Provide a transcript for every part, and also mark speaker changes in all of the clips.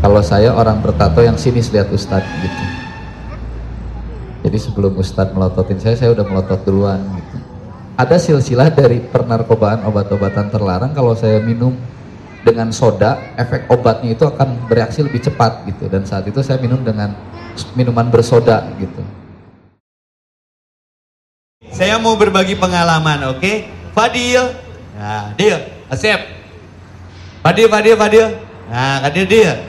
Speaker 1: kalau saya orang bertato yang sinis lihat Ustadz gitu. Jadi sebelum Ustadz melototin saya saya udah melotot duluan gitu. Ada silsilah dari pernarkobaan obat-obatan terlarang kalau saya minum dengan soda efek obatnya itu akan bereaksi lebih cepat gitu. Dan saat itu saya minum dengan minuman bersoda gitu.
Speaker 2: Saya mau berbagi pengalaman oke? Okay? Fadil. Nah Dil Asep Fadil Fadil Fadil. Nah Fadil dia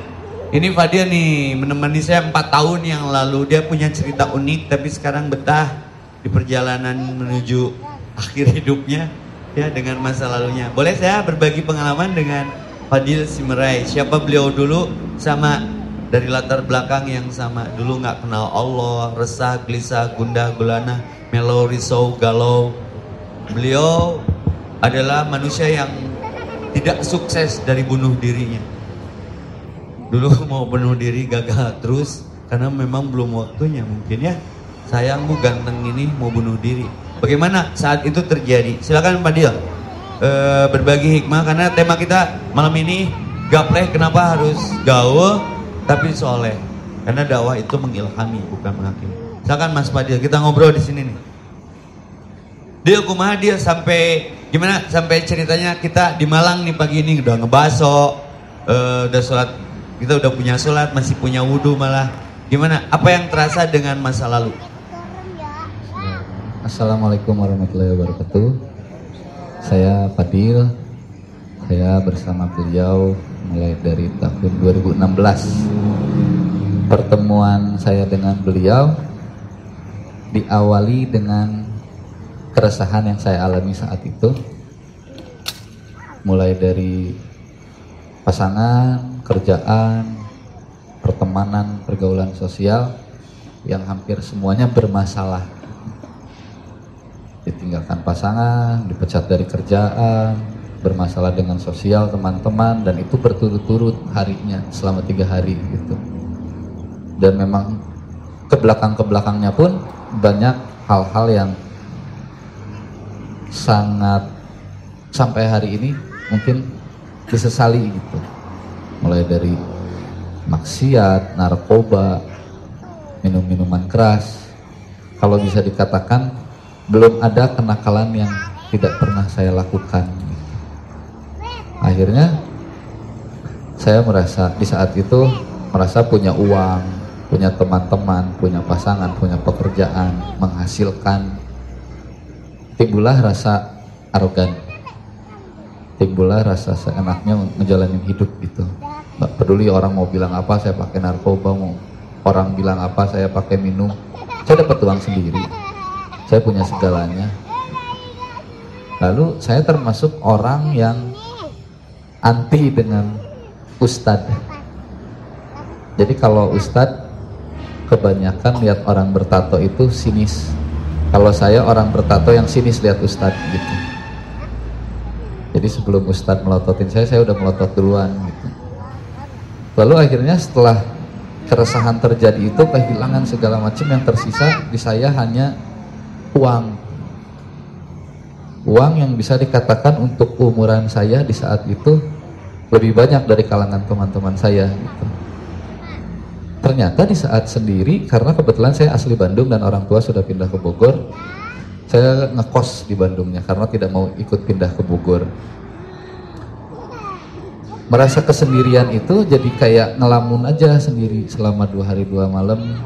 Speaker 2: ini Fadil nih menemani saya empat tahun yang lalu dia punya cerita unik tapi sekarang betah di perjalanan menuju akhir hidupnya ya dengan masa lalunya. Boleh saya berbagi pengalaman dengan Fadil Simerai. Siapa beliau dulu sama dari latar belakang yang sama. Dulu nggak kenal Allah, resah, gelisah, gundah, gulana, melo, risau, galau. Beliau adalah manusia yang tidak sukses dari bunuh dirinya. Dulu mau bunuh diri gagal terus karena memang belum waktunya mungkin ya. Sayangmu ganteng ini mau bunuh diri Bagaimana saat itu terjadi? Silakan Pak Dil e, berbagi hikmah karena tema kita malam ini gapleh kenapa harus gaul tapi soleh karena dakwah itu mengilhami bukan menghakimi. Silakan Mas Padil kita ngobrol di sini nih. Dia kumaha dia sampai gimana sampai ceritanya kita di Malang nih pagi ini udah ngebaso, e, udah sholat kita udah punya sholat masih punya wudhu malah gimana apa yang terasa dengan masa lalu?
Speaker 1: Assalamualaikum warahmatullahi wabarakatuh. Saya Fadil. Saya bersama beliau mulai dari tahun 2016. Pertemuan saya dengan beliau diawali dengan keresahan yang saya alami saat itu. Mulai dari pasangan, kerjaan, pertemanan, pergaulan sosial yang hampir semuanya bermasalah ditinggalkan pasangan, dipecat dari kerjaan, bermasalah dengan sosial teman-teman dan itu berturut-turut harinya selama tiga hari gitu. Dan memang ke belakang ke belakangnya pun banyak hal-hal yang sangat sampai hari ini mungkin disesali gitu. Mulai dari maksiat, narkoba, minum-minuman keras. Kalau bisa dikatakan belum ada kenakalan yang tidak pernah saya lakukan. Akhirnya saya merasa di saat itu merasa punya uang, punya teman-teman, punya pasangan, punya pekerjaan, menghasilkan. Timbullah rasa arogan. Timbullah rasa seenaknya menjalani hidup gitu. Gak peduli orang mau bilang apa, saya pakai narkoba, mau orang bilang apa, saya pakai minum. Saya dapat uang sendiri. Saya punya segalanya. Lalu saya termasuk orang yang anti dengan ustadz jadi kalau ustadz kebanyakan lihat orang bertato itu sinis. Kalau saya orang bertato yang sinis lihat ustadz gitu. Jadi sebelum ustadz melototin saya saya udah melotot duluan lalu akhirnya setelah keresahan terjadi itu kehilangan segala macam yang tersisa di saya hanya uang uang yang bisa dikatakan untuk umuran saya di saat itu lebih banyak dari kalangan teman-teman saya gitu. ternyata di saat sendiri karena kebetulan saya asli Bandung dan orang tua sudah pindah ke Bogor saya ngekos di Bandungnya karena tidak mau ikut pindah ke Bogor merasa kesendirian itu jadi kayak ngelamun aja sendiri selama dua hari dua malam.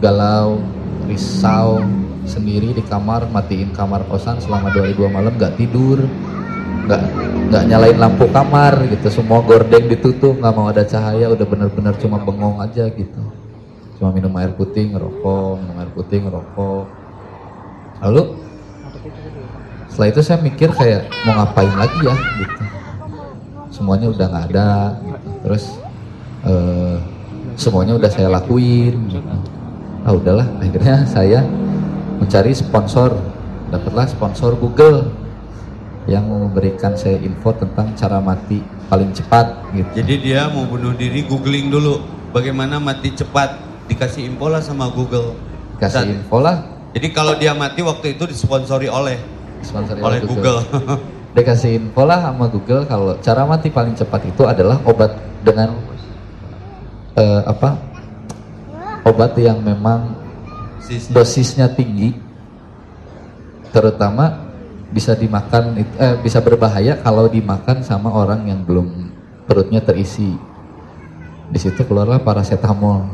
Speaker 1: Galau risau sendiri di kamar matiin kamar kosan selama dua hari dua malam nggak tidur nggak nggak nyalain lampu kamar gitu. Semua gordeng ditutup nggak mau ada cahaya udah bener-bener cuma bengong aja gitu. Cuma minum air putih ngerokok minum air putih ngerokok. Lalu setelah itu saya mikir kayak mau ngapain lagi ya gitu semuanya udah nggak ada gitu. terus uh, semuanya udah saya lakuin gitu. ah udahlah akhirnya saya mencari sponsor dapatlah sponsor Google yang memberikan saya info tentang cara mati paling cepat gitu.
Speaker 2: Jadi dia mau bunuh diri googling dulu bagaimana mati cepat dikasih info lah sama Google.
Speaker 1: Kasih Saat, info lah.
Speaker 2: Jadi kalau dia mati waktu itu disponsori oleh
Speaker 1: disponsori
Speaker 2: oleh Google.
Speaker 1: Google. dikasih info lah sama Google kalau cara mati paling cepat itu adalah obat dengan eh, apa? Obat yang memang
Speaker 2: Sis-
Speaker 1: dosisnya tinggi. Terutama bisa dimakan eh, bisa berbahaya kalau dimakan sama orang yang belum perutnya terisi. Di situ keluarlah paracetamol.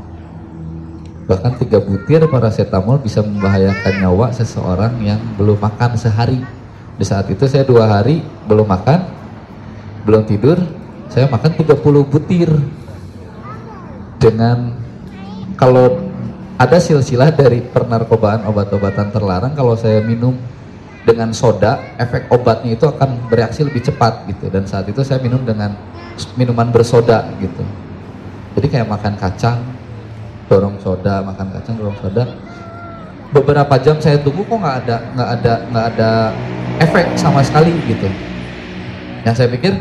Speaker 1: Bahkan tiga butir paracetamol bisa membahayakan nyawa seseorang yang belum makan sehari di saat itu saya dua hari belum makan belum tidur saya makan 30 butir. Dengan kalau ada silsilah dari pernarkobaan obat-obatan terlarang kalau saya minum dengan soda efek obatnya itu akan bereaksi lebih cepat gitu. Dan saat itu saya minum dengan minuman bersoda gitu. Jadi kayak makan kacang dorong soda makan kacang dorong soda. Beberapa jam saya tunggu kok nggak ada nggak ada nggak ada efek sama sekali gitu. Yang saya pikir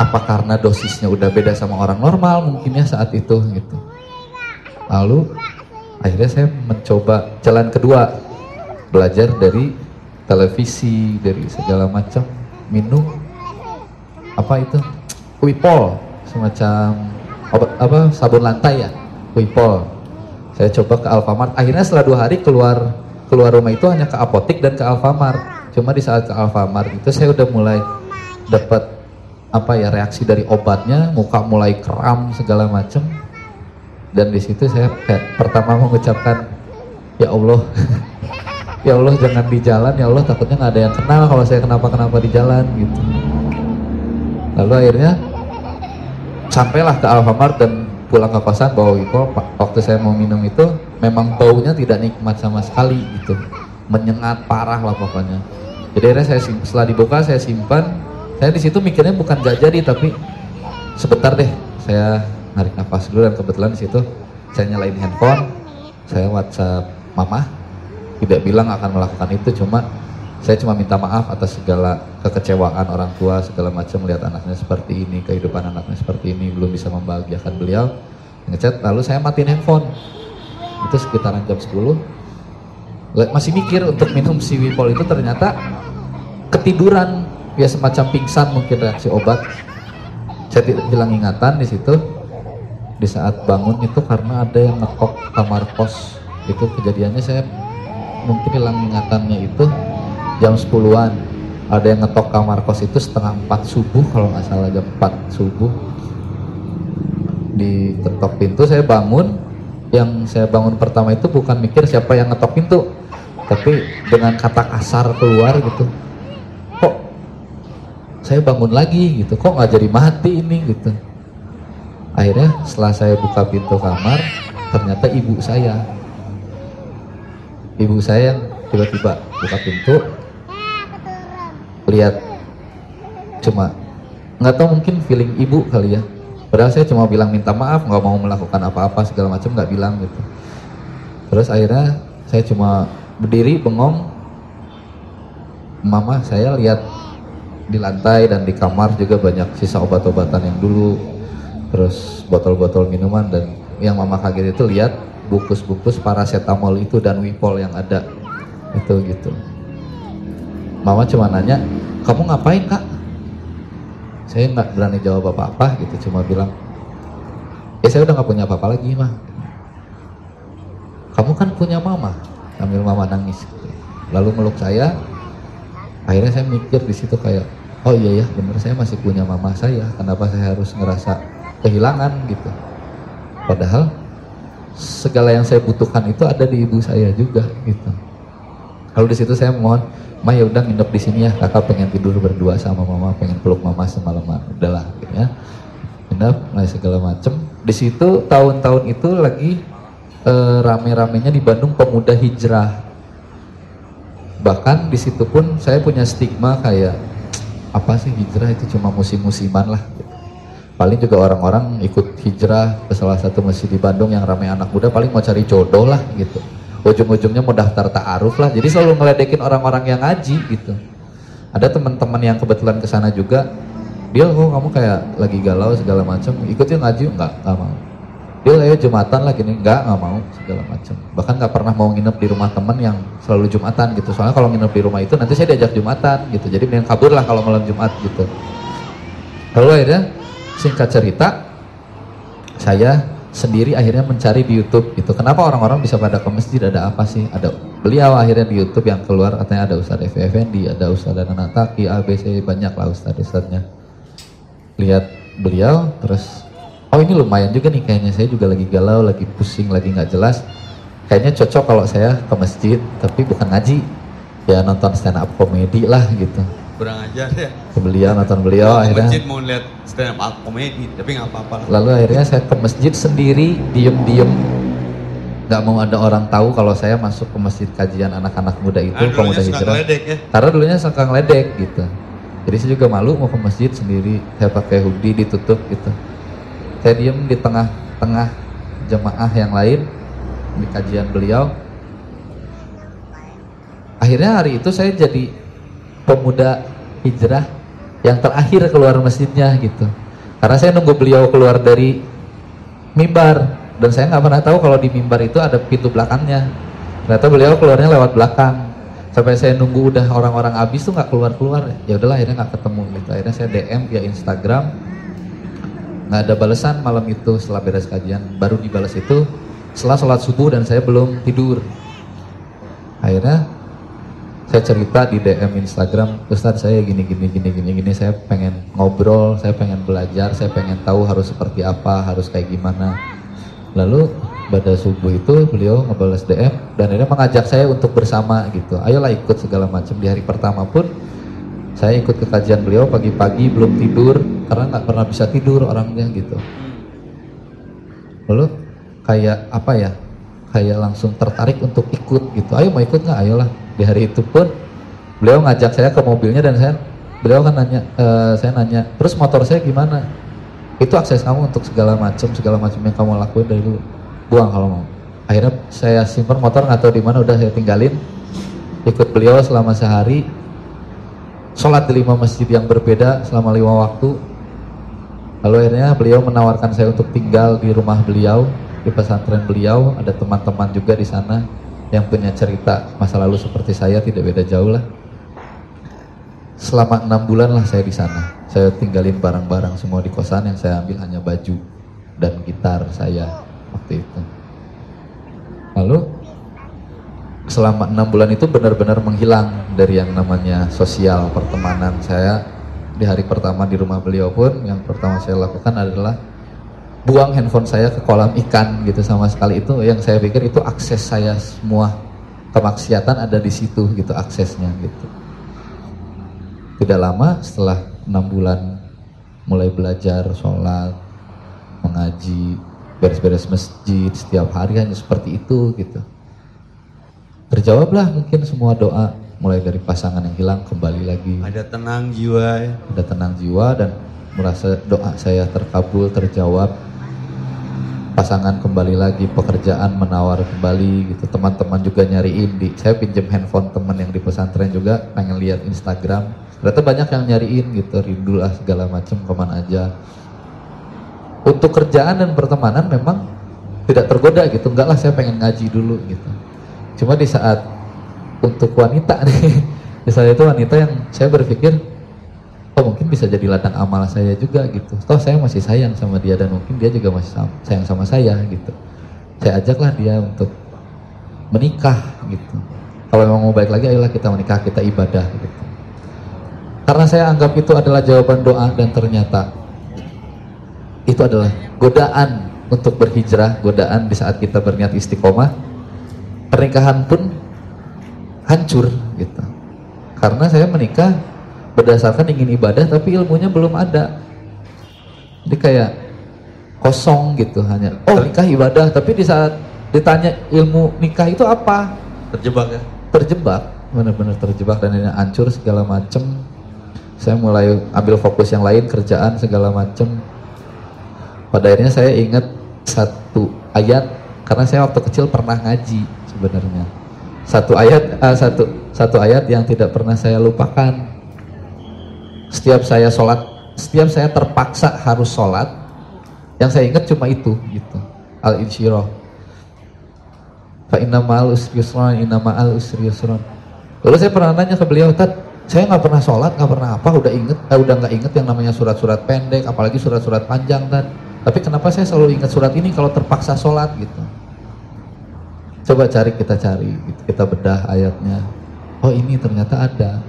Speaker 1: apa karena dosisnya udah beda sama orang normal mungkinnya saat itu gitu. Lalu akhirnya saya mencoba jalan kedua belajar dari televisi dari segala macam minum apa itu? Wipol semacam obat apa sabun lantai ya? Wipol saya coba ke Alfamart akhirnya setelah dua hari keluar keluar rumah itu hanya ke apotik dan ke Alfamart. Cuma di saat ke Alfamart itu saya udah mulai dapat apa ya reaksi dari obatnya muka mulai kram segala macam dan di situ saya kayak pertama mengucapkan ya Allah ya Allah jangan di jalan ya Allah takutnya nggak ada yang kenal kalau saya kenapa kenapa di jalan gitu. Lalu akhirnya sampailah ke Alfamart dan pulang ke kosan bawa Wiko waktu saya mau minum itu memang baunya tidak nikmat sama sekali gitu. Menyengat parah lah pokoknya. Jadi akhirnya saya sim- setelah dibuka saya simpan. Saya di situ mikirnya bukan gak jadi tapi sebentar deh saya narik nafas dulu dan kebetulan di situ saya nyalain handphone saya WhatsApp mama. Tidak bilang akan melakukan itu cuma saya cuma minta maaf atas segala kekecewaan orang tua segala macam melihat anaknya seperti ini kehidupan anaknya seperti ini belum bisa membahagiakan beliau. Ngechat lalu saya matiin handphone itu sekitaran jam 10 Le- masih mikir untuk minum si Wipol itu ternyata ketiduran. Ya semacam pingsan mungkin reaksi obat. Tidak hilang ingatan di situ. Di saat bangun itu karena ada yang ngekok kamar kos. Itu kejadiannya saya mungkin hilang ingatannya itu jam 10-an ada yang ngetok kamar kos itu setengah 4 subuh kalau nggak salah jam 4 subuh. Diketok pintu saya bangun yang saya bangun pertama itu bukan mikir siapa yang ngetok pintu tapi dengan kata kasar keluar gitu. Kok saya bangun lagi gitu? Kok nggak jadi mati ini gitu? Akhirnya setelah saya buka pintu kamar ternyata ibu saya. Ibu saya yang tiba-tiba buka pintu lihat cuma nggak tahu mungkin feeling ibu kali ya padahal saya cuma bilang minta maaf nggak mau melakukan apa-apa segala macam nggak bilang gitu. Terus akhirnya saya cuma berdiri bengong. Mama saya lihat di lantai dan di kamar juga banyak sisa obat-obatan yang dulu. Terus botol-botol minuman dan yang mama kaget itu lihat bungkus-bungkus paracetamol itu dan wipol yang ada. Itu gitu. Mama cuma nanya kamu ngapain kak saya nggak berani jawab apa-apa gitu cuma bilang ya saya udah nggak punya apa-apa lagi mah kamu kan punya mama sambil mama nangis gitu. lalu meluk saya akhirnya saya mikir di situ kayak oh iya ya bener saya masih punya mama saya kenapa saya harus ngerasa kehilangan gitu. Padahal segala yang saya butuhkan itu ada di ibu saya juga gitu. Lalu di situ saya mohon Ma ya udah nginep di sini ya. Kakak pengen tidur berdua sama mama pengen peluk mama semalaman udahlah gitu ya. Nginep mulai segala macem. Di situ tahun-tahun itu lagi eh, rame-ramenya di Bandung pemuda hijrah. Bahkan di situ pun saya punya stigma kayak apa sih hijrah itu cuma musim-musiman lah gitu. paling juga orang-orang ikut hijrah ke salah satu masjid di Bandung yang ramai anak muda paling mau cari jodoh lah gitu ujung-ujungnya mau daftar ta'aruf lah. Jadi selalu ngeledekin orang-orang yang ngaji gitu. Ada teman-teman yang kebetulan ke sana juga dia oh kamu kayak lagi galau segala macam ikutin ngaji? Enggak enggak mau. Dia ayo jumatan lah gini enggak enggak mau segala macam. Bahkan nggak pernah mau nginep di rumah temen yang selalu jumatan gitu. Soalnya kalau nginep di rumah itu nanti saya diajak jumatan gitu. Jadi mending kabur lah kalau malam jumat gitu. Lalu akhirnya singkat cerita saya sendiri akhirnya mencari di YouTube gitu. Kenapa orang-orang bisa pada ke masjid ada apa sih? Ada beliau akhirnya di YouTube yang keluar katanya ada Ustadz Effendi, ada Ustadz Nanataki, ABC banyak lah Ustadz Ustadznya. Lihat beliau terus oh ini lumayan juga nih kayaknya saya juga lagi galau, lagi pusing, lagi nggak jelas. Kayaknya cocok kalau saya ke masjid tapi bukan ngaji. Ya nonton stand up komedi lah gitu.
Speaker 2: Kurang ajar ya.
Speaker 1: Ke beliau nonton beliau
Speaker 2: Ke
Speaker 1: akhirnya
Speaker 2: masjid mau lihat stand up komedi, tapi nggak apa-apa lah.
Speaker 1: Lalu akhirnya saya ke masjid sendiri, diem-diem. Gak mau ada orang tahu kalau saya masuk ke masjid kajian anak-anak muda itu,
Speaker 2: Ah, dulunya
Speaker 1: pemuda hijrah.
Speaker 2: ngeledek ya.
Speaker 1: Karena dulunya suka ngeledek gitu. Jadi saya juga malu mau ke masjid sendiri, saya pakai hoodie ditutup gitu. Saya diem di tengah-tengah jemaah yang lain di kajian beliau. Akhirnya hari itu saya jadi pemuda hijrah yang terakhir keluar masjidnya gitu. Karena saya nunggu beliau keluar dari mimbar dan saya nggak pernah tahu kalau di mimbar itu ada pintu belakangnya. Ternyata beliau keluarnya lewat belakang. Sampai saya nunggu udah orang-orang habis tuh nggak keluar-keluar. Ya udahlah akhirnya nggak ketemu gitu. Akhirnya saya DM via Instagram. Nggak ada balasan malam itu setelah beres kajian. Baru dibalas itu setelah sholat subuh dan saya belum tidur. Akhirnya saya cerita di DM Instagram, Ustadz saya gini gini gini gini gini, saya pengen ngobrol, saya pengen belajar, saya pengen tahu harus seperti apa, harus kayak gimana. Lalu pada subuh itu beliau ngebalas DM dan akhirnya mengajak saya untuk bersama gitu. Ayolah ikut segala macam di hari pertama pun saya ikut ke kajian beliau pagi-pagi belum tidur karena nggak pernah bisa tidur orangnya gitu. Lalu kayak apa ya? Kayak langsung tertarik untuk ikut gitu. Ayo mau ikut nggak? Ayolah. Di hari itu pun beliau ngajak saya ke mobilnya dan saya beliau kan nanya, eh, saya nanya, terus motor saya gimana? Itu akses kamu untuk segala macam, segala macam yang kamu lakuin dari dulu. Buang kalau mau. Akhirnya saya simpan motor nggak tahu di mana udah saya tinggalin. Ikut beliau selama sehari. Sholat di lima masjid yang berbeda selama lima waktu. Lalu akhirnya beliau menawarkan saya untuk tinggal di rumah beliau, di pesantren beliau. Ada teman-teman juga di sana yang punya cerita masa lalu seperti saya tidak beda jauh lah. Selama enam bulan lah saya di sana. Saya tinggalin barang-barang semua di kosan yang saya ambil hanya baju dan gitar saya waktu itu. Lalu selama enam bulan itu benar-benar menghilang dari yang namanya sosial pertemanan saya di hari pertama di rumah beliau pun yang pertama saya lakukan adalah buang handphone saya ke kolam ikan gitu sama sekali. Itu yang saya pikir itu akses saya semua. Kemaksiatan ada di situ gitu aksesnya gitu. Tidak lama setelah enam bulan mulai belajar sholat mengaji beres-beres masjid setiap hari hanya seperti itu gitu. Terjawablah mungkin semua doa mulai dari pasangan yang hilang kembali lagi.
Speaker 2: Ada tenang jiwa ya.
Speaker 1: ada tenang jiwa dan merasa doa saya terkabul terjawab pasangan kembali lagi pekerjaan menawar kembali gitu. Teman-teman juga nyariin di saya pinjam handphone teman yang di pesantren juga pengen lihat Instagram. Ternyata banyak yang nyariin gitu rindu lah segala macam ke mana aja. Untuk kerjaan dan pertemanan memang tidak tergoda gitu. Enggak lah saya pengen ngaji dulu gitu. Cuma di saat untuk wanita nih misalnya itu wanita yang saya berpikir oh mungkin bisa jadi ladang amal saya juga gitu. Toh saya masih sayang sama dia dan mungkin dia juga masih sayang sama saya gitu. Saya ajaklah dia untuk menikah gitu. Kalau memang mau baik lagi ayolah kita menikah kita ibadah gitu. Karena saya anggap itu adalah jawaban doa dan ternyata itu adalah godaan untuk berhijrah godaan di saat kita berniat istiqomah pernikahan pun hancur gitu. Karena saya menikah berdasarkan ingin ibadah tapi ilmunya belum ada. Jadi kayak kosong gitu hanya oh. nikah ibadah. Tapi di saat ditanya ilmu nikah itu apa?
Speaker 2: Terjebak ya.
Speaker 1: terjebak benar-benar terjebak dan ini hancur segala macem. Saya mulai ambil fokus yang lain kerjaan segala macem. Pada akhirnya saya ingat satu ayat karena saya waktu kecil pernah ngaji sebenarnya. Satu ayat ah, satu satu ayat yang tidak pernah saya lupakan setiap saya sholat setiap saya terpaksa harus sholat yang saya ingat cuma itu gitu al insyirah fa inna ma'al usri yusran inna ma'al usri yusran lalu saya pernah nanya ke beliau Tad saya nggak pernah sholat nggak pernah apa udah inget eh, udah nggak inget yang namanya surat-surat pendek apalagi surat-surat panjang Tad Tapi kenapa saya selalu ingat surat ini kalau terpaksa sholat gitu? Coba cari kita cari, gitu. kita bedah ayatnya. Oh ini ternyata ada.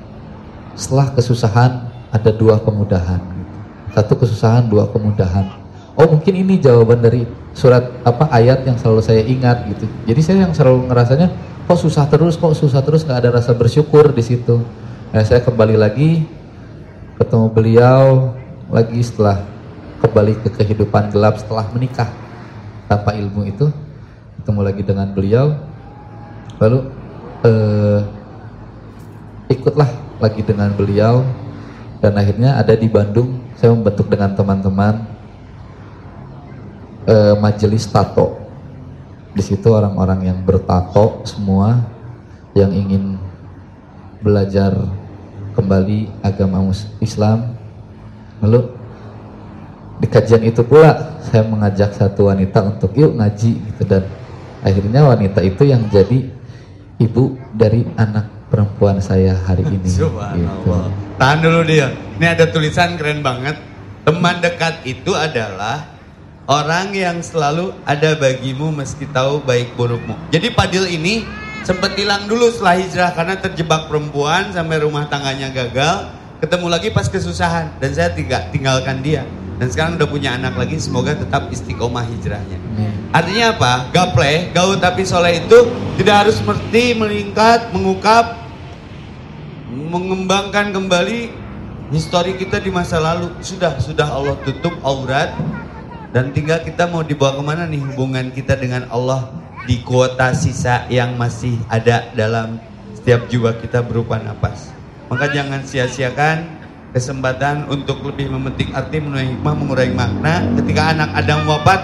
Speaker 1: Setelah kesusahan ada dua kemudahan. Gitu. Satu kesusahan, dua kemudahan. Oh mungkin ini jawaban dari surat apa ayat yang selalu saya ingat gitu. Jadi saya yang selalu ngerasanya kok susah terus, kok susah terus nggak ada rasa bersyukur di situ. Nah, saya kembali lagi ketemu beliau lagi setelah kembali ke kehidupan gelap setelah menikah tanpa ilmu itu ketemu lagi dengan beliau lalu eh, ikutlah lagi dengan beliau dan akhirnya ada di Bandung saya membentuk dengan teman-teman eh, majelis tato. Di situ orang-orang yang bertato semua yang ingin belajar kembali agama Islam. Lalu di kajian itu pula saya mengajak satu wanita untuk yuk ngaji gitu. Dan akhirnya wanita itu yang jadi ibu dari anak perempuan saya hari ini. Gitu.
Speaker 2: Tahan dulu dia. Ini ada tulisan keren banget. Teman dekat itu adalah orang yang selalu ada bagimu meski tahu baik burukmu. Jadi Padil ini sempat hilang dulu setelah hijrah karena terjebak perempuan sampai rumah tangganya gagal. Ketemu lagi pas kesusahan dan saya tinggal tinggalkan dia dan sekarang udah punya anak lagi semoga tetap istiqomah hijrahnya artinya apa gaple gaul tapi soleh itu tidak harus seperti meningkat mengungkap mengembangkan kembali histori kita di masa lalu. Sudah sudah Allah tutup aurat dan tinggal kita mau dibawa ke mana nih hubungan kita dengan Allah di kuota sisa yang masih ada dalam setiap jiwa kita berupa nafas maka jangan sia-siakan kesempatan untuk lebih memetik arti menuai hikmah mengurangi makna. Ketika anak Adam wafat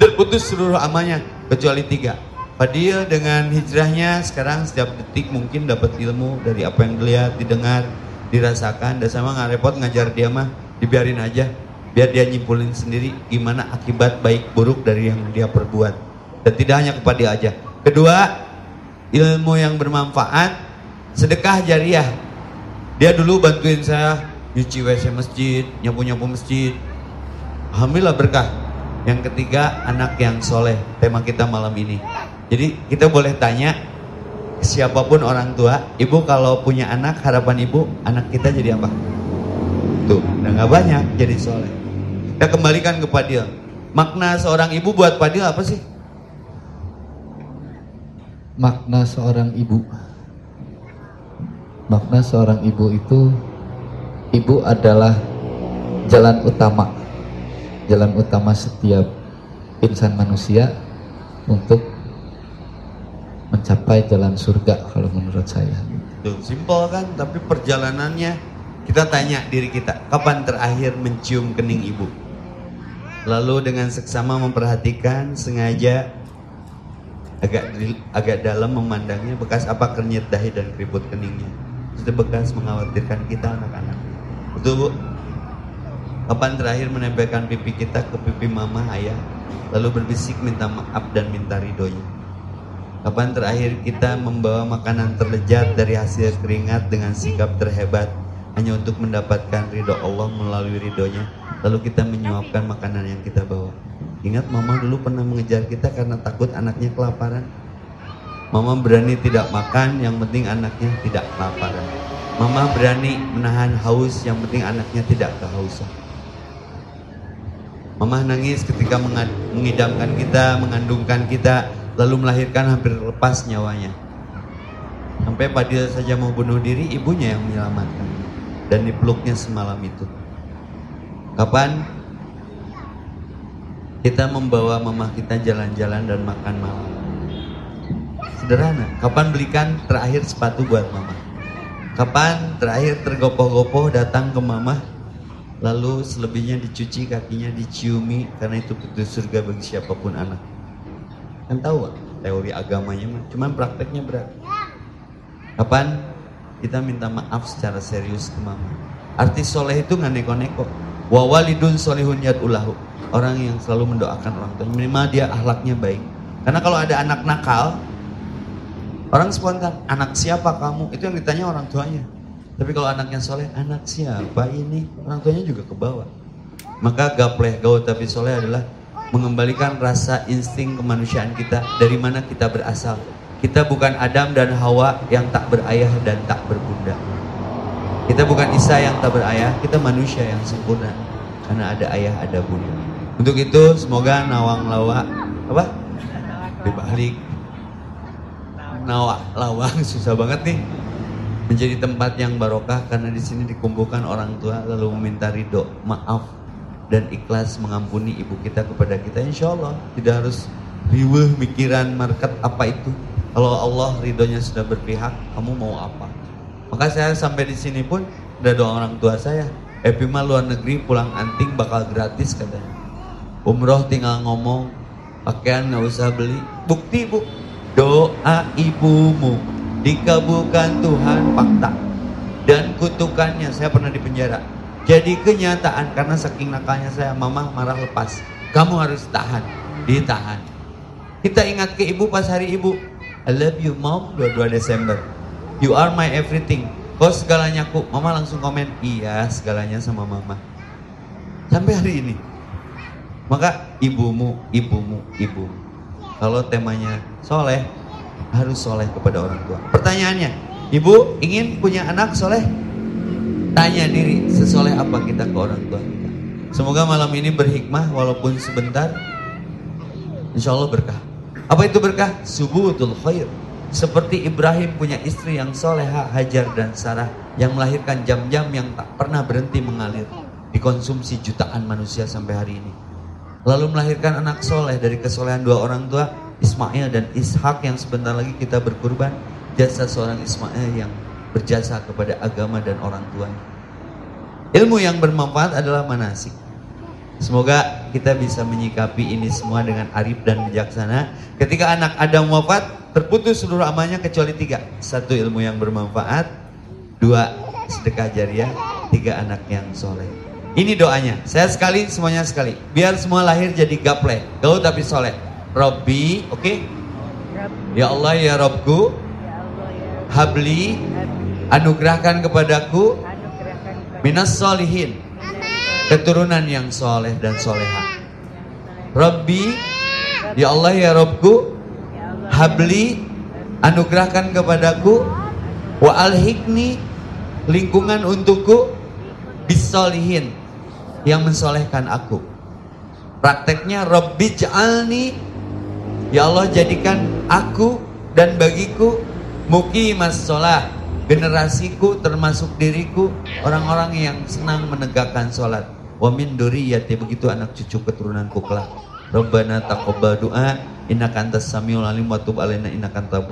Speaker 2: terputus seluruh amalnya kecuali tiga Fadil dengan hijrahnya sekarang setiap detik mungkin dapat ilmu dari apa yang dilihat, didengar, dirasakan dan sama nggak repot ngajar dia mah dibiarin aja biar dia nyimpulin sendiri gimana akibat baik buruk dari yang dia perbuat dan tidak hanya kepada dia aja kedua ilmu yang bermanfaat sedekah jariah dia dulu bantuin saya nyuci WC masjid, nyapu-nyapu masjid. Alhamdulillah berkah. Yang ketiga, anak yang soleh. Tema kita malam ini. Jadi kita boleh tanya siapa pun orang tua, ibu kalau punya anak, harapan ibu, anak kita jadi apa? Tuh, udah gak banyak jadi soleh. Kita kembalikan ke Padil. Makna seorang ibu buat Padil apa sih?
Speaker 1: Makna seorang ibu makna seorang ibu itu ibu adalah jalan utama jalan utama setiap insan manusia untuk mencapai jalan surga kalau menurut saya.
Speaker 2: Tuh, simpel kan, tapi perjalanannya kita tanya diri kita, kapan terakhir mencium kening ibu? Lalu dengan seksama memperhatikan, sengaja agak agak dalam memandangnya bekas apa kernyit dahi dan keriput keningnya sudah bekas mengkhawatirkan kita anak-anak. Betul bu? Kapan terakhir menempelkan pipi kita ke pipi mama ayah, lalu berbisik minta maaf dan minta ridhonya? Kapan terakhir kita membawa makanan terlejat dari hasil keringat dengan sikap terhebat hanya untuk mendapatkan ridho Allah melalui ridhonya, lalu kita menyuapkan makanan yang kita bawa? Ingat mama dulu pernah mengejar kita karena takut anaknya kelaparan. Mama berani tidak makan, yang penting anaknya tidak kelaparan. Mama berani menahan haus, yang penting anaknya tidak kehausan. Mama nangis ketika mengidamkan kita, mengandungkan kita, lalu melahirkan hampir lepas nyawanya. Sampai Fadil saja mau bunuh diri, ibunya yang menyelamatkan. Dan dipeluknya semalam itu. Kapan kita membawa mama kita jalan-jalan dan makan malam? Sederhana. Kapan belikan terakhir sepatu buat mama? Kapan terakhir tergopoh-gopoh datang ke mama? Lalu selebihnya dicuci kakinya, diciumi karena itu pintu surga bagi siapa pun anak. Kan tahu gak? teori agamanya mah, cuman prakteknya berat. Kapan kita minta maaf secara serius ke mama? Artis soleh itu nggak neko-neko. Wawalidun solihun yad ulahu. Orang yang selalu mendoakan orang tua. Minimal dia ahlaknya baik. Karena kalau ada anak nakal, Orang spontan, anak siapa kamu? Itu yang ditanya orang tuanya. Tapi kalau anaknya soleh, anak siapa ini? Orang tuanya juga ke bawah. Maka gapleh gaul tapi soleh adalah mengembalikan rasa insting kemanusiaan kita dari mana kita berasal. Kita bukan Adam dan Hawa yang tak berayah dan tak berbunda. Kita bukan Isa yang tak berayah, kita manusia yang sempurna. Karena ada ayah, ada bunda. Untuk itu semoga Nawang Lawa apa? Dibalik Nawak Lawang susah banget nih menjadi tempat yang barokah karena di sini dikumpulkan orang tua lalu meminta ridho, maaf dan ikhlas mengampuni ibu kita kepada kita. Insya Allah tidak harus riweh mikiran market apa itu. Kalau Allah ridhonya sudah berpihak, kamu mau apa? Maka saya sampai di sini pun ada doa orang tua saya. Epima luar negeri pulang anting bakal gratis katanya. Umroh tinggal ngomong, pakaian nggak usah beli. Bukti bu, doa ibumu dikabulkan Tuhan fakta dan kutukannya saya pernah di penjara jadi kenyataan karena saking nakalnya saya mama marah lepas. Kamu harus tahan ditahan. Kita ingat ke ibu pas hari ibu. I love you mom 22 Desember. You are my everything. Kau segalanya ku mama langsung komen iya segalanya sama mama. Sampai hari ini. Maka ibumu ibumu ibumu kalau temanya soleh harus soleh kepada orang tua. Pertanyaannya, ibu ingin punya anak soleh? Tanya diri, sesoleh apa kita ke orang tua kita. Semoga malam ini berhikmah walaupun sebentar. Insya Allah berkah. Apa itu berkah? Subutul khair. Seperti Ibrahim punya istri yang soleha, Hajar dan Sarah yang melahirkan jam-jam yang tak pernah berhenti mengalir dikonsumsi jutaan manusia sampai hari ini. Lalu melahirkan anak soleh dari kesolehan dua orang tua Ismail dan Ishak yang sebentar lagi kita berkurban jasa seorang Ismail yang berjasa kepada agama dan orang tuanya. Ilmu yang bermanfaat adalah manasik. Semoga kita bisa menyikapi ini semua dengan arif dan bijaksana. Ketika anak Adam wafat, terputus seluruh amalnya kecuali tiga. Satu ilmu yang bermanfaat, dua sedekah jariah, tiga anak yang soleh. Ini doanya. Saya sekali, semuanya sekali. Biar semua lahir jadi gaple, gaul tapi soleh. Robbi, oke? Okay? Ya Allah ya Robku, Habli, anugerahkan kepadaku, minas solihin, keturunan yang soleh dan soleha. Robbi, ya Allah ya Robku, Habli, anugerahkan kepadaku, wa alhikni, lingkungan untukku, bisolihin, yang mensolehkan aku. Prakteknya Robbi ja'alni. Ya Allah jadikan aku dan bagiku muki mas sholat generasiku termasuk diriku orang-orang yang senang menegakkan sholat. Wa min duriyati begitu anak cucu keturunanku kelak. Rabbana taqabbal doa innaka antas samiul alim wa tub alaina innaka antal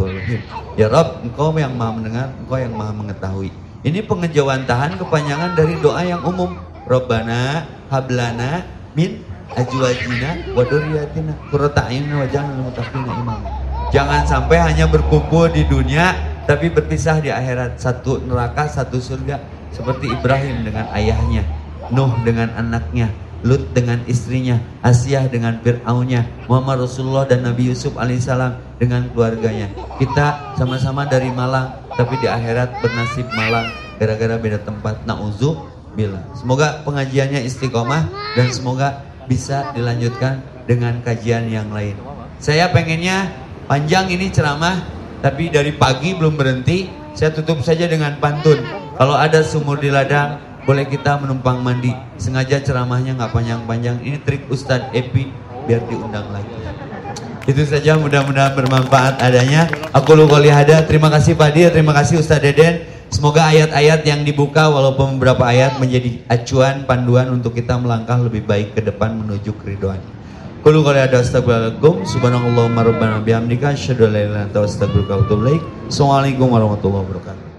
Speaker 2: ya Rabb engkau yang maha mendengar engkau yang maha mengetahui. Ini pengejauhan tahan kepanjangan dari doa yang umum. Rabbana hablana min ajwajina wa duriyatina qurrata ayunna wa imam. Jangan sampai hanya berkumpul di dunia tapi berpisah di akhirat. Satu neraka, satu surga seperti Ibrahim dengan ayahnya, Nuh dengan anaknya, Lut dengan istrinya, Asyah dengan Fir'aunnya, Muhammad Rasulullah dan Nabi Yusuf alaihissalam dengan keluarganya. Kita sama-sama dari Malang, tapi di akhirat bernasib Malang gara-gara beda tempat. Nauzu bila. Semoga pengajiannya istiqomah dan semoga bisa dilanjutkan dengan kajian yang lain. Saya pengennya panjang ini ceramah, tapi dari pagi belum berhenti. Saya tutup saja dengan pantun. Kalau ada sumur di ladang, boleh kita menumpang mandi. Sengaja ceramahnya nggak panjang-panjang. Ini trik Ustadz Epi biar diundang lagi. Itu saja mudah-mudahan bermanfaat adanya. Aku lu ada. Terima kasih Pak Dia, terima kasih Ustadz Deden. Semoga ayat-ayat yang dibuka walaupun beberapa ayat menjadi acuan panduan untuk kita melangkah lebih baik ke depan menuju keriduan. Kulu kali ada astagfirullahaladzim subhanallah rabbana bihamdika asyhadu an la ilaha illa anta astaghfiruka wa atubu ilaik. Assalamualaikum warahmatullahi wabarakatuh.